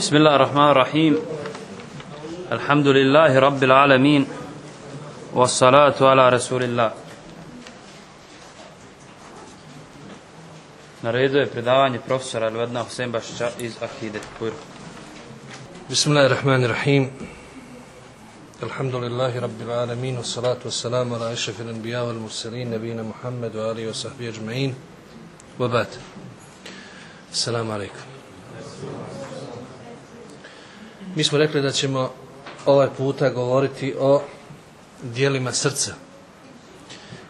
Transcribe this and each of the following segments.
بسم الله الرحمن الرحيم الحمد لله رب العالمين والصلاة على رسول الله نريد predavanje profesora حسين Husembašića إز Akide Pur بسم الله الرحمن الرحيم الحمد لله رب العالمين والصلاة والسلام على أشرف الأنبياء والمرسلين نبينا محمد وآله وصحبه أجمعين وبات السلام عليكم Mi smo rekli da ćemo ovaj puta govoriti o dijelima srca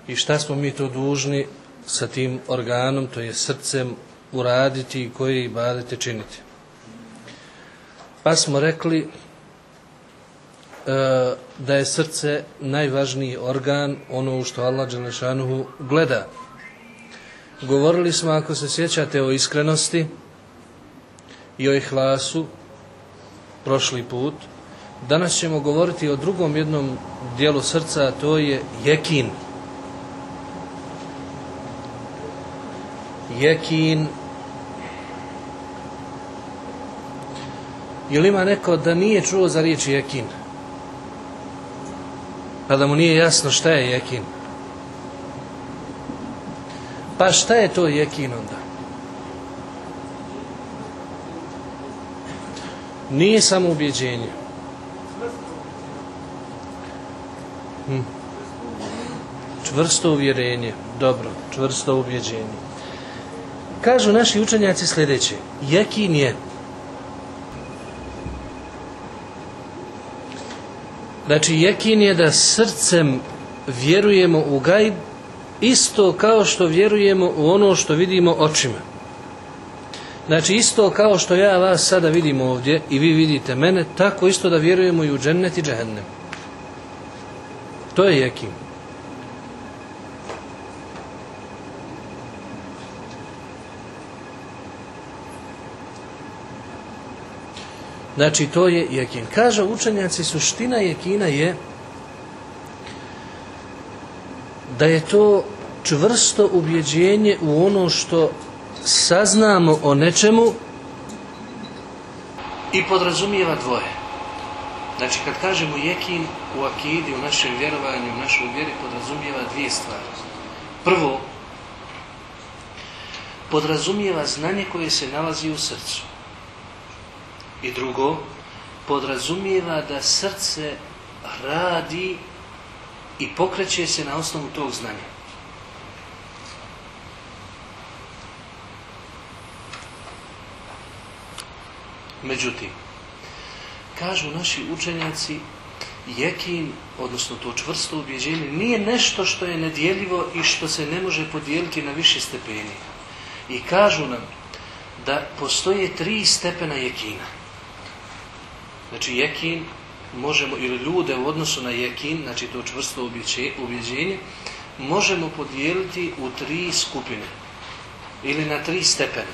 i šta smo mi to dužni sa tim organom, to je srcem, uraditi i koje ibadete činiti. Pa smo rekli e, da je srce najvažniji organ, ono u što Allah Đelešanuhu gleda. Govorili smo, ako se sjećate, o iskrenosti i o ihlasu prošli put. Danas ćemo govoriti o drugom jednom dijelu srca, a to je jekin. Jekin Ili ima neko da nije čuo za riječ jekin? Pa da mu nije jasno šta je jekin? Pa šta je to jekin onda? Nije samo ubjeđenje. Hm. Čvrsto uvjerenje. Dobro, čvrsto ubjeđenje. Kažu naši učenjaci sljedeće. Jekin je Znači, jekin je da srcem vjerujemo u gajb isto kao što vjerujemo u ono što vidimo očima. Znači, isto kao što ja vas sada vidim ovdje i vi vidite mene, tako isto da vjerujemo i u džennet i džehennem. To je jekin. Znači to je jekin. Kaže učenjaci suština jekina je da je to čvrsto ubjeđenje u ono što saznamo o nečemu i podrazumijeva dvoje. Znači kad kažemo jekin u akidi, u našem vjerovanju, u našoj vjeri podrazumijeva dvije stvari. Prvo, podrazumijeva znanje koje se nalazi u srcu. I drugo, podrazumijeva da srce radi i pokreće se na osnovu tog znanja. Međutim, kažu naši učenjaci, jekin, odnosno to čvrsto ubjeđenje, nije nešto što je nedjeljivo i što se ne može podijeliti na više stepeni. I kažu nam da postoje tri stepena jekina. Znači jekin možemo, ili ljude u odnosu na jekin, znači to čvrsto ubjeđenje, možemo podijeliti u tri skupine. Ili na tri stepene.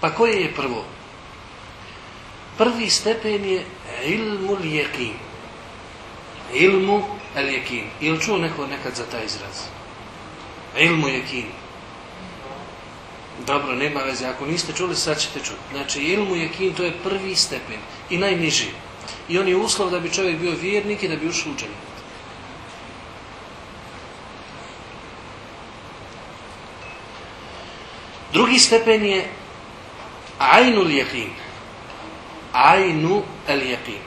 Pa koje je prvo? Prvi stepen je ilmu jekin. Ilmu el jekin. Ili čuo neko nekad za taj izraz? Ilmu jekin. Dobro, nema veze. Ako niste čuli, sad ćete čuti. Znači, ilmu jekin, to je prvi stepen i najniži. I on je uslov da bi čovjek bio vjernik i da bi ušao u. Drugi stepen je ajnul jekin. Ajnu el jekin.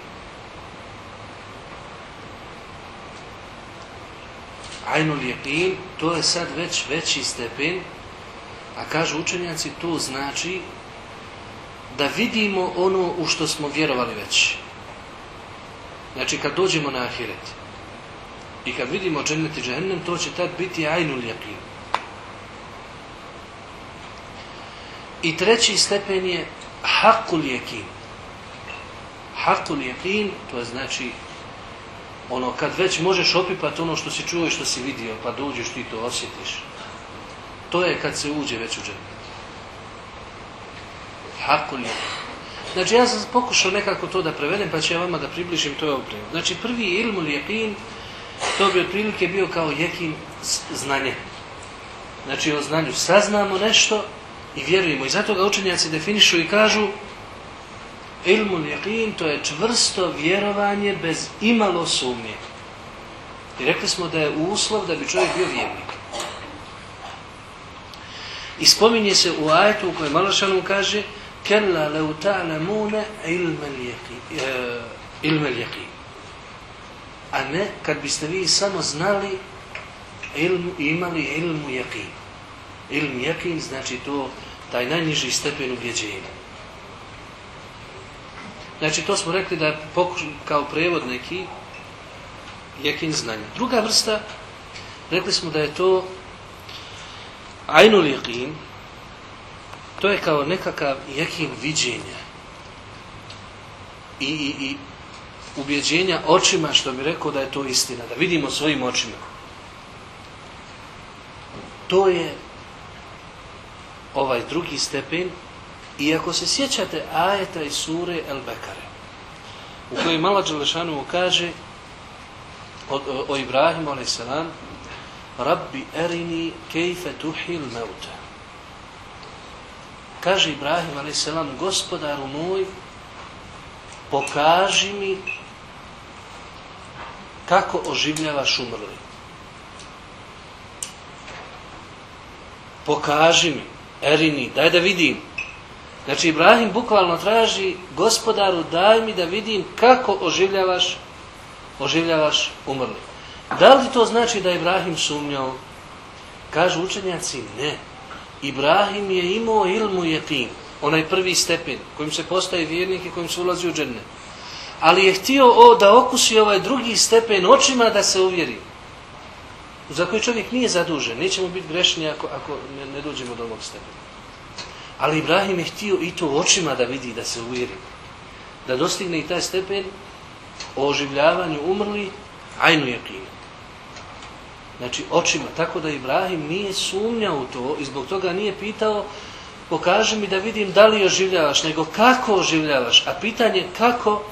Ajnul jekin, to je sad već veći stepen a kažu učenjaci, to znači da vidimo ono u što smo vjerovali već. Znači kad dođemo na ahiret i kad vidimo džennet i džehennem, to će tad biti ajnul jakin. I treći stepen je hakul jakin. Hakul jakin, to je znači ono kad već možeš opipati ono što si čuo i što si vidio, pa dođeš ti to osjetiš. To je kad se uđe već u džennet. Hakul je. Znači ja sam pokušao nekako to da prevedem pa ću ja vama da približim to opravo. Znači prvi ilmul jekin to bi otprilike bio kao jekin znanje. Znači o znanju saznamo nešto i vjerujemo. I zato ga učenjaci definišu i kažu Ilmu jeqin to je čvrsto vjerovanje bez imalo sumnje. I rekli smo da je uslov da bi čovjek bio vjernik. I spominje se u ajetu u kojem Malašanom kaže Kella leu ta'lamune ilmel jeqin. A ne kad biste vi samo znali ilmu, imali ilmu jeqin. Ilm jeqin znači to taj najniži stepen ubjeđenja. Znači to smo rekli da je kao prevod neki jekin znanja. Druga vrsta, rekli smo da je to ajnul jekin, to je kao nekakav jekin viđenja i, i, i ubjeđenja očima, što bi rekao da je to istina, da vidimo svojim očima. To je ovaj drugi stepen i ako se sjećate ajeta iz sure El Bekare, u kojoj Mala Đelešanu kaže o, o, o Ibrahimu a.s. Rabbi erini kejfe tuhil meuta. Kaže Ibrahim a.s. Gospodaru moj, pokaži mi kako oživljavaš umrli. Pokaži mi, erini, daj da vidim. Znači Ibrahim bukvalno traži gospodaru daj mi da vidim kako oživljavaš oživljavaš umrli. Da li to znači da je Ibrahim sumnjao? Kažu učenjaci ne. Ibrahim je imao ilmu jetin, onaj prvi stepen kojim se postaje vjernik i kojim se ulazi u džene. Ali je htio o, da okusi ovaj drugi stepen očima da se uvjeri. Za koji čovjek nije zadužen. Nećemo biti grešni ako, ako ne, ne dođemo do ovog stepena. Ali Ibrahim je htio i to očima da vidi, da se uvjeri. Da dostigne i taj stepen o oživljavanju umrli, ajnu jakinu. Znači očima, tako da Ibrahim nije sumnjao u to i zbog toga nije pitao pokaži mi da vidim da li oživljavaš, nego kako oživljavaš. A pitanje kako,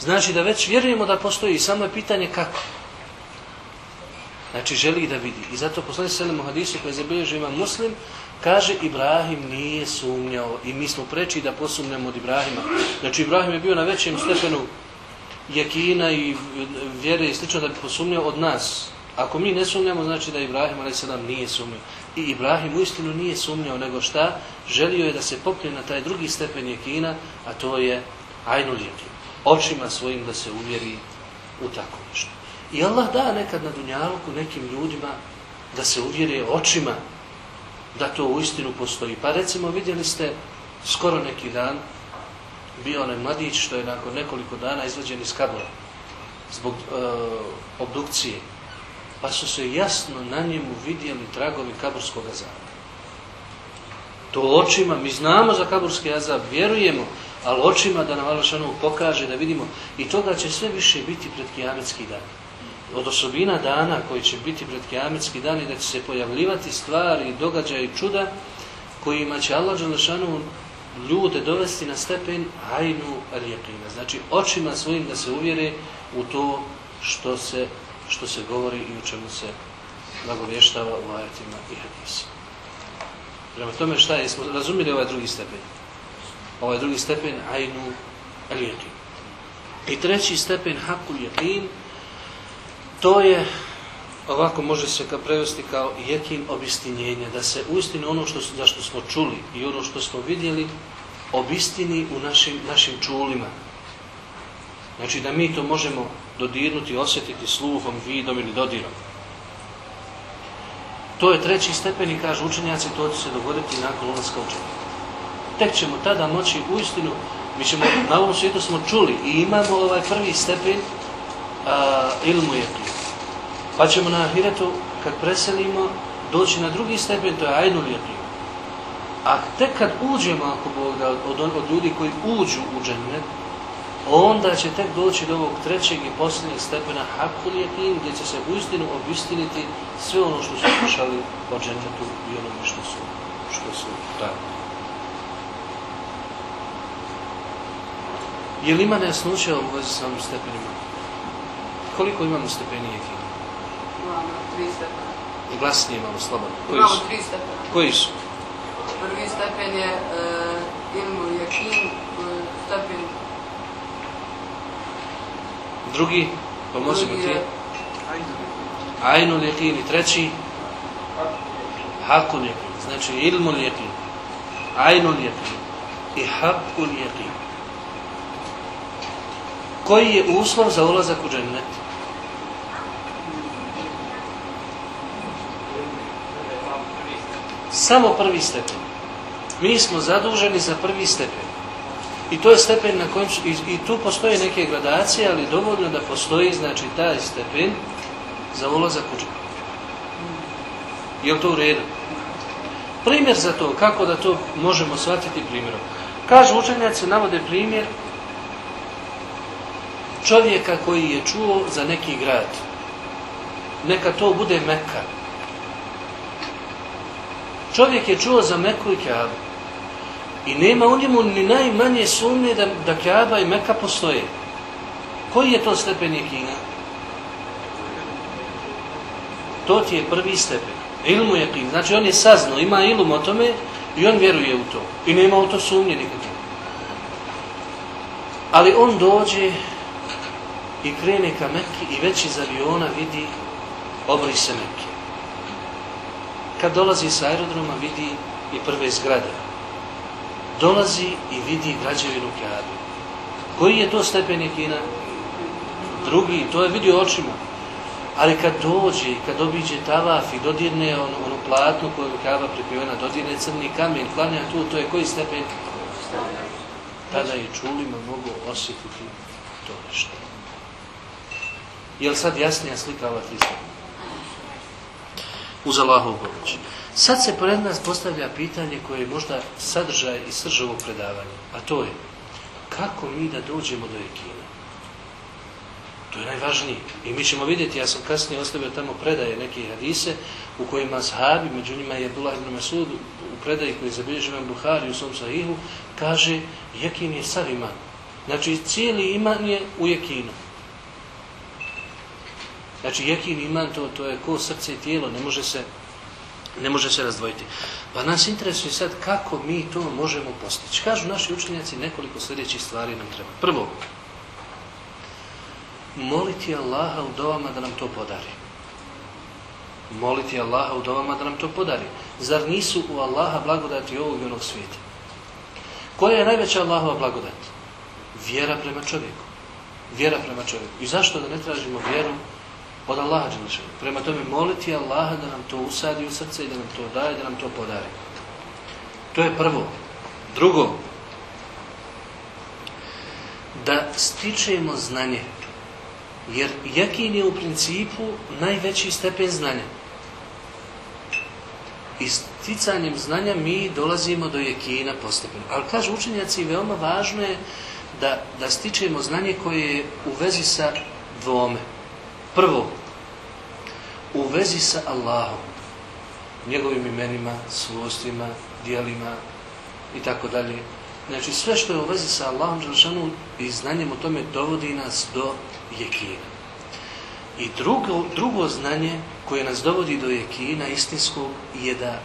znači da već vjerujemo da postoji, samo je pitanje kako. Znači želi da vidi. I zato poslani selim u hadisu koji zabilježi ima muslim, kaže Ibrahim nije sumnjao i mi smo preči da posumnjamo od Ibrahima. Znači Ibrahim je bio na većem stepenu jekina i vjere i slično da bi posumnjao od nas. Ako mi ne sumnjamo, znači da Ibrahim a.s. nije sumnjao. I Ibrahim uistinu nije sumnjao, nego šta? Želio je da se popne na taj drugi stepen jekina, a to je ajnul jekin. Očima svojim da se uvjeri u tako nešto. I Allah da nekad na dunjalku nekim ljudima da se uvjeri očima da to uistinu postoji. Pa recimo vidjeli ste skoro neki dan bio onaj mladić što je nakon nekoliko dana izvađen iz kabora zbog e, obdukcije. Pa su se jasno na njemu vidjeli tragovi kaburskog azaba. To očima, mi znamo za kaburski azab, vjerujemo, ali očima da nam Alašanovu pokaže, da vidimo. I toga će sve više biti pred kijametski dan. Od osobina dana koji će biti pred kijametski dan i da će se pojavljivati stvari, događaje i čuda kojima će Allah Đelešanu ljude dovesti na stepen ajnu alijekina. Znači, očima svojim da se uvjere u to što se, što se govori i u čemu se nagovještava u ajetima i hadisima. Prema tome šta je, smo razumili ovaj drugi stepen? Ovaj drugi stepen ajnu alijekin. I treći stepen hakul jekin, to je ovako može se ka prevesti kao jekin obistinjenja, da se uistinu ono što, za što smo čuli i ono što smo vidjeli obistini u našim, našim čulima. Znači da mi to možemo dodirnuti, osjetiti sluhom, vidom ili dodirom. To je treći stepen i kažu učenjaci, to će se dogoditi nakon ulaska učenja. Tek ćemo tada moći uistinu, mi ćemo, na ovom svijetu smo čuli i imamo ovaj prvi stepen a, ilmu jekin. Pa ćemo na ahiretu, kad preselimo, doći na drugi stepen, to je ajnul jekin. A tek kad uđemo, ako Bog da, od, od ljudi koji uđu u džennet, onda će tek doći do ovog trećeg i posljednjeg stepena hakul jekin, gdje će se uistinu obistiniti sve ono što su slušali o džennetu i onome što su, što su radili. Je li ima nejasnoća u vezi s ovim stepenima? Koliko imamo stepeni? stepena. I glasnije malo slobodno. Imamo tri stepena. Koji su? Prvi stepen je uh, ilmu jakin, e, stepen... Drugi, pa pomozimo ti. Ajnu jakin i treći? Hakun jakin. Znači ilmu jakin, Ajnu jakin i hakun jakin. Koji je uslov za ulazak u džennet? Samo prvi stepen. Mi smo zaduženi za prvi stepen. I to je stepen na kojem i, i tu postoje neke gradacije, ali dovoljno da postoji, znači, taj stepen za ulazak u džennet. Je to u redu? Primjer za to, kako da to možemo shvatiti primjerom. Kažu učenjaci, navode primjer čovjeka koji je čuo za neki grad. Neka to bude Mekka. Čovjek je čuo za Meku i Kaabu. I nema u njemu ni najmanje sumnje da, da Kaaba i Meka postoje. Koji je to stepen jekina? To ti je prvi stepen. Ilmu jekin. Znači on je saznao, ima ilum o tome i on vjeruje u to. I nema u to sumnje nikakve. Ali on dođe i krene ka Mekki i već iz aviona vidi obrise Mekke. Kad dolazi s aerodroma vidi i prve zgrade. Dolazi i vidi građevinu Kaabe. Koji je to stepen jekina? Drugi, to je vidio očima. Ali kad dođe, kad obiđe tavaf i dodirne ono, ono platno koje je Kaaba pripjevena, dodirne crni kamen, klanja tu, to je koji stepen? Tada je čulima mogu osjetiti to nešto. Je sad jasnija slika ova? Uz Allahovu pomoć. Sad se pored nas postavlja pitanje koje je možda sadržaj i srž ovog predavanja, a to je kako mi da dođemo do ekina? To je najvažnije. I mi ćemo vidjeti, ja sam kasnije ostavio tamo predaje neke hadise u kojima sahabi, među njima je Abdullah ibn Masud, u predaji koji je zabilježio imam Buhari u svom sahihu, kaže, jekin je sav iman. Znači, cijeli iman je u jekinu. Znači, jekin iman, to, to je ko srce i tijelo, ne može se ne može se razdvojiti. Pa nas interesuje sad kako mi to možemo postići. Kažu naši učenjaci nekoliko sljedećih stvari nam treba. Prvo, moliti Allaha u dovama da nam to podari. Moliti Allaha u dovama da nam to podari. Zar nisu u Allaha blagodati ovog i onog svijeta? Koja je najveća Allahova blagodat? Vjera prema čovjeku. Vjera prema čovjeku. I zašto da ne tražimo vjeru od Allaha Đelešanu? Prema tome moliti Allaha da nam to usadi u srce i da nam to daje, da nam to podari. To je prvo. Drugo, da stičemo znanje. Jer jakin je u principu najveći stepen znanja. I sticanjem znanja mi dolazimo do jekina postepeno. Ali kažu učenjaci, veoma važno je da, da stičemo znanje koje je u vezi sa dvome. Prvo, u vezi sa Allahom, njegovim imenima, svojstvima, dijelima i tako dalje. Znači sve što je u vezi sa Allahom Đelšanu i znanjem o tome dovodi nas do jekina. I drugo, drugo znanje koje nas dovodi do jekina istinskog je da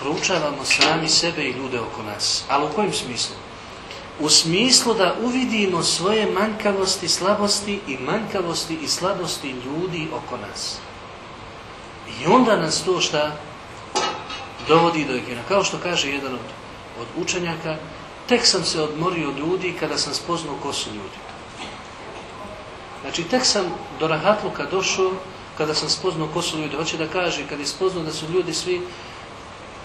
proučavamo sami sebe i ljude oko nas. Ali u kojem smislu? U smislu da uvidimo svoje manjkavosti, slabosti i manjkavosti i slabosti ljudi oko nas. I onda nas to šta dovodi do jekina. Kao što kaže jedan od, od učenjaka, tek sam se odmorio od ljudi kada sam spoznao ko su ljudi. Znači, tek sam do rahatluka došao kada sam spoznao ko su ljudi. Hoće da kaže, kad je spoznao da su ljudi svi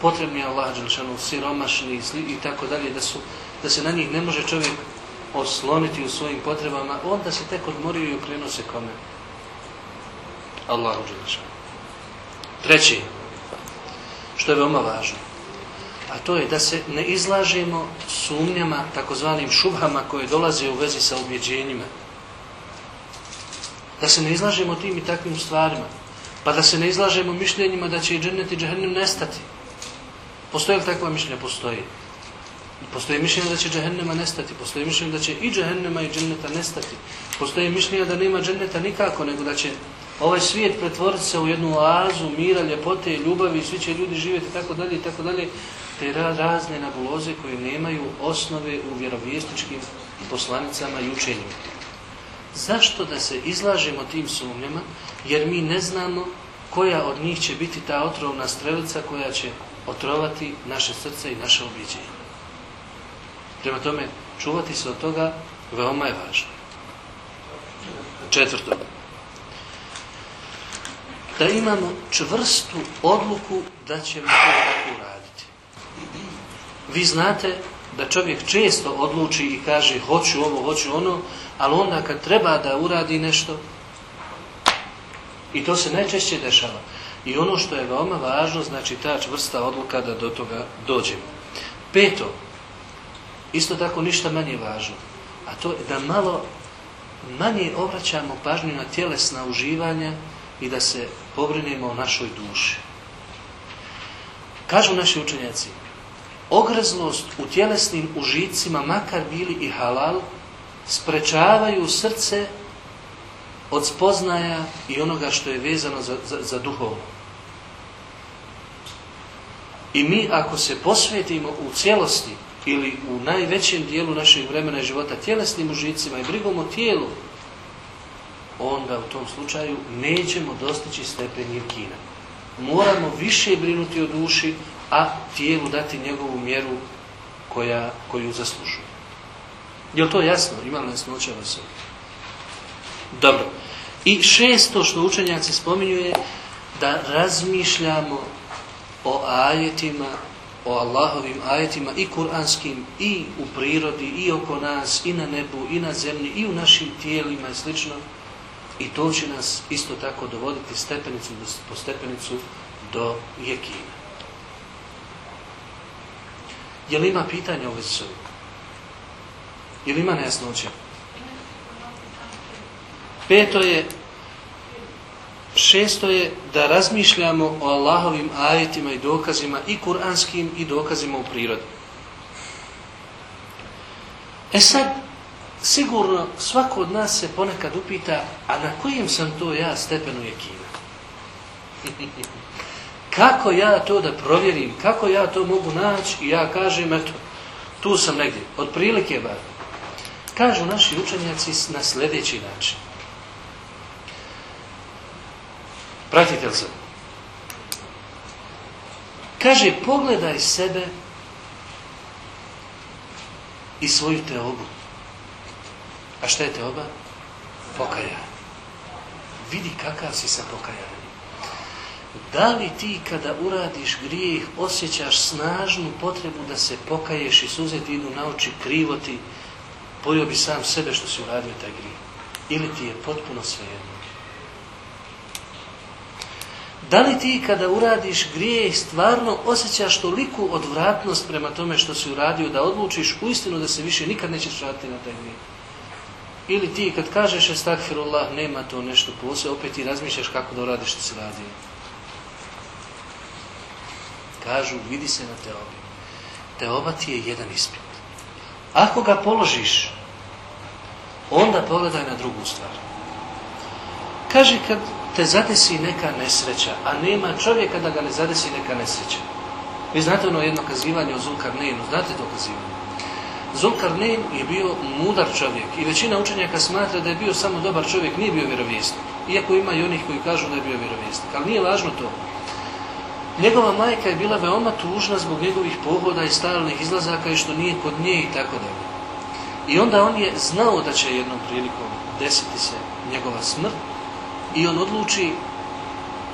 potrebni Allah, Đelšanu, siromašni i tako dalje, da, su, da se na njih ne može čovjek osloniti u svojim potrebama, onda se tek odmorio i okrenuo se kome? Allahu Đelšanu. Treći, što je veoma važno, a to je da se ne izlažemo sumnjama, takozvanim šubhama koje dolaze u vezi sa ubjeđenjima. Da se ne izlažemo tim i takvim stvarima. Pa da se ne izlažemo mišljenjima da će i džennet i džahennem nestati. Postoje li takva mišljenja? Postoji. Postoje mišljenja da će džahennema nestati. Postoje mišljenja da će i džahennema i dženneta nestati. Postoje mišljenja da nema dženneta nikako, nego da će ovaj svijet pretvoriti se u jednu oazu mira, ljepote, ljubavi, svi će ljudi živjeti tako dalje i tako dalje. Te razne nabuloze koje nemaju osnove u vjerovijestičkim poslanicama i učenjima. zašto da se izlažemo tim sumnjama, jer mi ne znamo koja od njih će biti ta otrovna strelica koja će otrovati naše srce i naše objeđenje. Prema tome, čuvati se od toga veoma je važno. Četvrto. Da imamo čvrstu odluku da ćemo to tako uraditi. Vi znate da čovjek često odluči i kaže hoću ovo, hoću ono, ali onda kad treba da uradi nešto, i to se najčešće dešava. I ono što je veoma važno, znači ta čvrsta odluka da do toga dođemo. Peto, isto tako ništa manje važno, a to je da malo manje obraćamo pažnju na tjelesna uživanja i da se pobrinemo o našoj duši. Kažu naši učenjaci, ogrezlost u tjelesnim užicima, makar bili i halal, sprečavaju srce od spoznaja i onoga što je vezano za, za, za duhovno. I mi ako se posvetimo u cijelosti ili u najvećem dijelu našeg vremena života tjelesnim užicima i brigom o tijelu, onda u tom slučaju nećemo dostići stepen jekina. Moramo više brinuti o duši, a tijelu dati njegovu mjeru koja, koju zaslužuje. Je to jasno? Ima li jasnoća vas Dobro. I šesto što učenjaci spominju je da razmišljamo o ajetima, o Allahovim ajetima i kuranskim i u prirodi i oko nas i na nebu i na zemlji i u našim tijelima i slično. I to će nas isto tako dovoditi stepenicu po stepenicu do jekina. Je li ima pitanja u vezi s ovim? Je li ima nejasnoća? Peto je, šesto je da razmišljamo o Allahovim ajetima i dokazima i kuranskim i dokazima u prirodi. E sad, sigurno svako od nas se ponekad upita, a na kojem sam to ja stepenu jekina? Kako ja to da provjerim? Kako ja to mogu naći? I ja kažem, eto, tu sam negdje. Od prilike bar. Kažu naši učenjaci na sljedeći način. Pratite li se? Kaže, pogledaj sebe i svoju teobu. A šta je teoba? Pokajanje. Vidi kakav si sa pokajanjem. Da li ti kada uradiš grijeh osjećaš snažnu potrebu da se pokaješ i suze ti idu na oči krivo ti pojio bi sam sebe što si uradio taj grijeh? Ili ti je potpuno svejedno? Da li ti kada uradiš grijeh stvarno osjećaš toliku odvratnost prema tome što si uradio da odlučiš uistinu da se više nikad nećeš vratiti na taj grijeh? Ili ti kad kažeš estakfirullah nema to nešto posle, opet ti razmišljaš kako da uradiš što si radio? Kažu, vidi se na teobi. Teoba ti je jedan ispit. Ako ga položiš, onda pogledaj na drugu stvar. Kaže, kad te zadesi neka nesreća, a nema čovjeka da ga ne zadesi neka nesreća. Vi znate ono jedno kazivanje o Zulkarnenu, znate to kazivanje? Zulkarnen je bio mudar čovjek i većina učenjaka smatra da je bio samo dobar čovjek, nije bio vjerovjesnik. Iako ima i onih koji kažu da je bio vjerovjesnik. Ali nije važno to. Njegova majka je bila veoma tužna zbog njegovih pohoda i stalnih izlazaka i što nije kod nje i tako dalje. I onda on je znao da će jednom prilikom desiti se njegova smrt i on odluči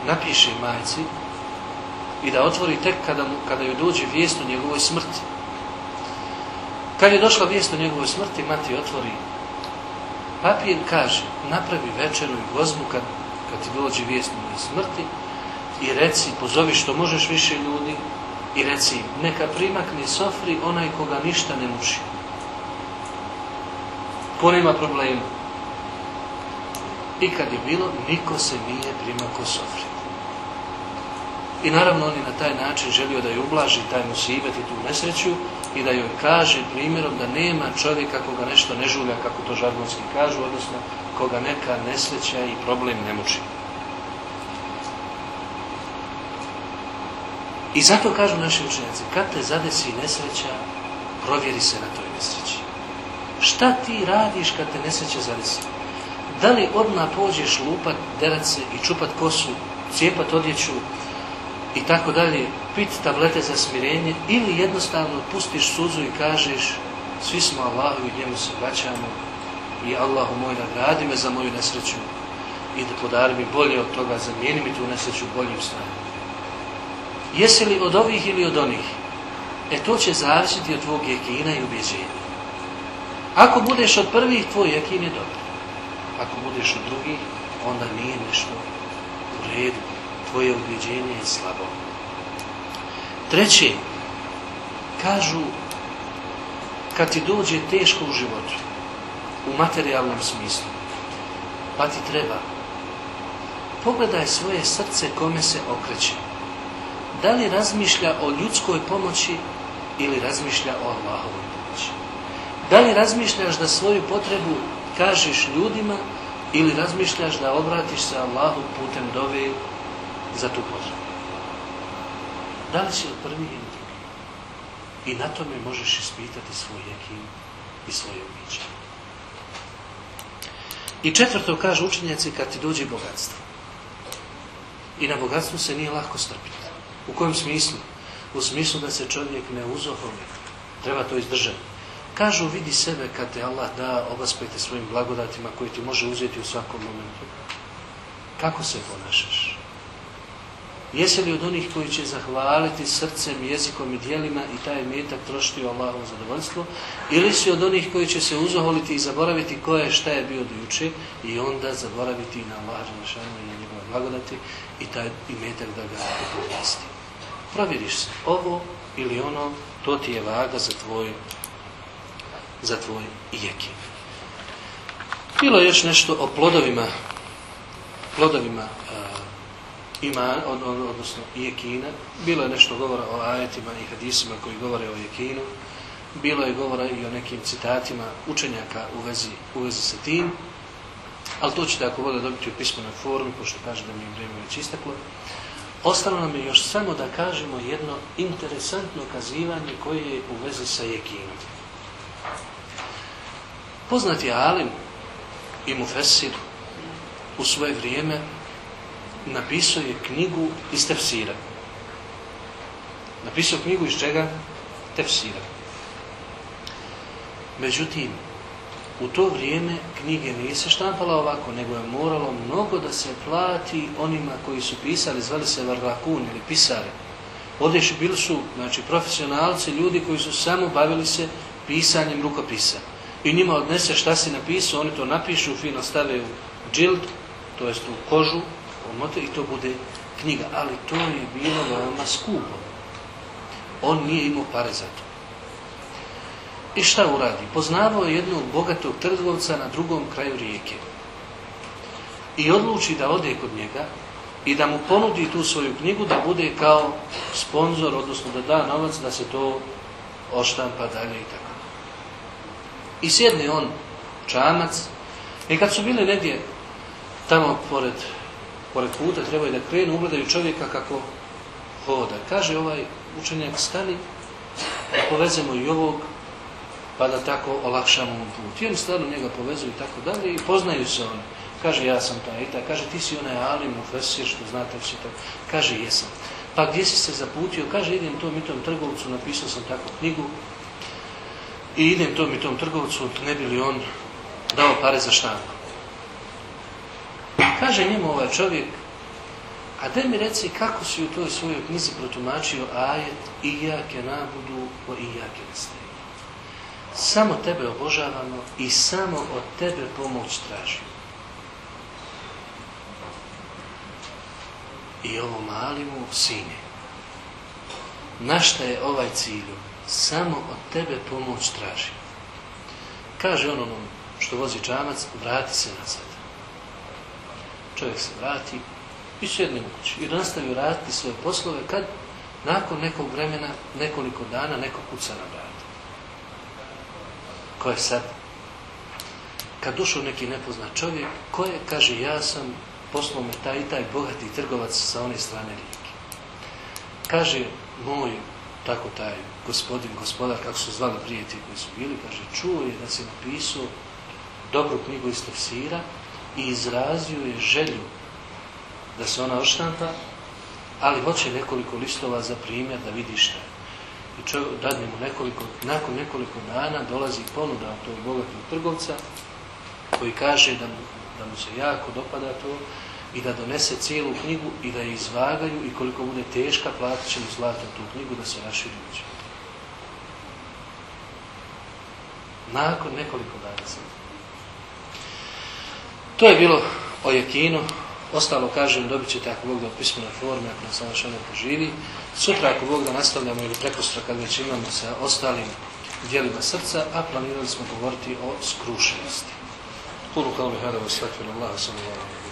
napiše majci i da otvori tek kada, mu, kada joj dođe vijest o njegovoj smrti. Kad je došla vijest o njegovoj smrti, mati otvori papir, kaže, napravi večeru i gozbu kad, kad ti dođe vijest o smrti i reci, pozovi što možeš više ljudi i reci, neka primakne sofri onaj koga ništa ne muči. Ko nema problema. I kad je bilo, niko se nije primako sofri. I naravno on je na taj način želio da je ublaži taj musibet i tu nesreću i da joj kaže primjerom da nema čovjeka koga nešto ne žulja, kako to žargonski kažu, odnosno koga neka nesreća i problem ne muči. I zato kažu naši učenjaci, kad te zadesi nesreća, provjeri se na toj nesreći. Šta ti radiš kad te nesreća zadesi? Da li odmah pođeš lupat, derat se i čupat kosu, cijepat odjeću i tako dalje, pit tablete za smirenje ili jednostavno pustiš suzu i kažeš svi smo Allahu i njemu se vraćamo i Allahu moj nagradi me za moju nesreću i da podari mi bolje od toga, zamijeni mi tu nesreću boljim stanjem. Jesi li od ovih ili od onih? E to će zavisiti od tvog jekina i ubjeđenja. Ako budeš od prvih, tvoj jekin je dobar. Ako budeš od drugih, onda nije nešto u redu. Tvoje ubjeđenje je slabo. Treće, kažu kad ti dođe teško u životu, u materijalnom smislu, pa ti treba, pogledaj svoje srce kome se okreće. Da li razmišlja o ljudskoj pomoći ili razmišlja o Allahovoj pomoći? Da li razmišljaš da svoju potrebu kažeš ljudima ili razmišljaš da obratiš se Allahu putem dove za tu potrebu? Da li si od prvih ili drugih? I na tome možeš ispitati svoj jekin i svoje ubiđenje. I četvrto kažu učenjaci kad ti dođe bogatstvo. I na bogatstvu se nije lako strpiti. U kojem smislu? U smislu da se čovjek ne uzoholi. Treba to izdržati. Kažu vidi sebe kad te Allah da obaspajte svojim blagodatima koji ti može uzeti u svakom momentu. Kako se ponašaš? Jesi li od onih koji će zahvaliti srcem, jezikom i dijelima i taj metak trošiti u Allahovo zadovoljstvo? Ili si od onih koji će se uzoholiti i zaboraviti ko je šta je bio do juče i onda zaboraviti na Allah Đelešanu i na njegove blagodati i taj imetak da ga upropasti? Provjeriš se. Ovo ili ono, to ti je vaga za tvoj, za tvoj jekin. Bilo je još nešto o plodovima, plodovima ima, od, od, odnosno jekina. Bilo je nešto govora o ajetima i hadisima koji govore o jekinu. Bilo je govora i o nekim citatima učenjaka u vezi, u vezi sa tim. Ali to ćete ako vode dobiti u pismenoj formi, pošto kaže da mi je vrijeme već isteklo. Ostalo nam je još samo da kažemo jedno interesantno kazivanje koje je u vezi sa jekinom. Poznat je Alim i Mufesir u svoje vrijeme napisao je knjigu iz tefsira. Napisao knjigu iz čega? Tefsira. Međutim, u to vrijeme knjige nije se štampala ovako, nego je moralo mnogo da se plati onima koji su pisali, zvali se varlakun ili pisare. Ovdje bili su, znači, profesionalci, ljudi koji su samo bavili se pisanjem rukopisa. I njima odnese šta si napisao, oni to napišu, fino stave u džild, to jest u kožu, omote i to bude knjiga. Ali to je bilo veoma skupo. On nije imao pare za to. I šta uradi? Poznavao je jednog bogatog trgovca na drugom kraju rijeke. I odluči da ode kod njega i da mu ponudi tu svoju knjigu da bude kao sponzor, odnosno da da novac da se to oštampa dalje i tako. I sjedne on, čamac, i kad su bili negdje tamo pored pored puta trebaju da krenu, ugledaju čovjeka kako hoda. Kaže ovaj učenjak, stani, da povezemo i ovog, pa da tako olakšamo mu put. I oni stvarno njega povezuju i tako dalje i poznaju se oni. Kaže, ja sam taj i taj. Kaže, ti si onaj alim u Fesir, što znate svi to. Kaže, jesam. Pa gdje si se zaputio? Kaže, idem tom i tom trgovcu, napisao sam takvu knjigu. I idem tom i tom trgovcu, ne bi li on dao pare za štampu. Kaže njemu ovaj čovjek, a da mi reci kako si u toj svojoj knjizi protumačio ajet Iyake nabudu o Iyake nestaje. Samo tebe obožavamo i samo od tebe pomoć tražimo. I ovo mali mu sine. Našta je ovaj cilju? Samo od tebe pomoć tražimo. Kaže on onom što vozi čamac, vrati se nazad čovjek se vrati i sjedne u kući i nastavi raditi svoje poslove kad nakon nekog vremena, nekoliko dana, neko kuca na vrata. Ko je sad? Kad došao neki nepoznat čovjek, ko je, kaže, ja sam poslao me taj i taj bogati trgovac sa one strane rijeke. Kaže, moj, tako taj gospodin, gospodar, kako su zvali prijatelji koji su bili, kaže, čuo je da si napisao dobru knjigu iz tefsira, i izrazio je želju da se ona oštampa, ali hoće nekoliko listova za primjer da vidi šta je. I čovjek dadne mu nekoliko, nakon nekoliko dana dolazi ponuda od tog bogatog trgovca koji kaže da mu, da mu se jako dopada to i da donese cijelu knjigu i da je izvagaju i koliko bude teška platit će mu zlatom tu knjigu da se raširi. Nakon nekoliko dana. To je bilo o jakinu. Ostalo kažem, dobit ćete ako Bog da u pismenoj formi, ako nas ono što poživi. Sutra ako Bog da nastavljamo ili prekustra kad već imamo sa ostalim dijelima srca, a planirali smo govoriti o skrušenosti. Kulu kao li hada, wa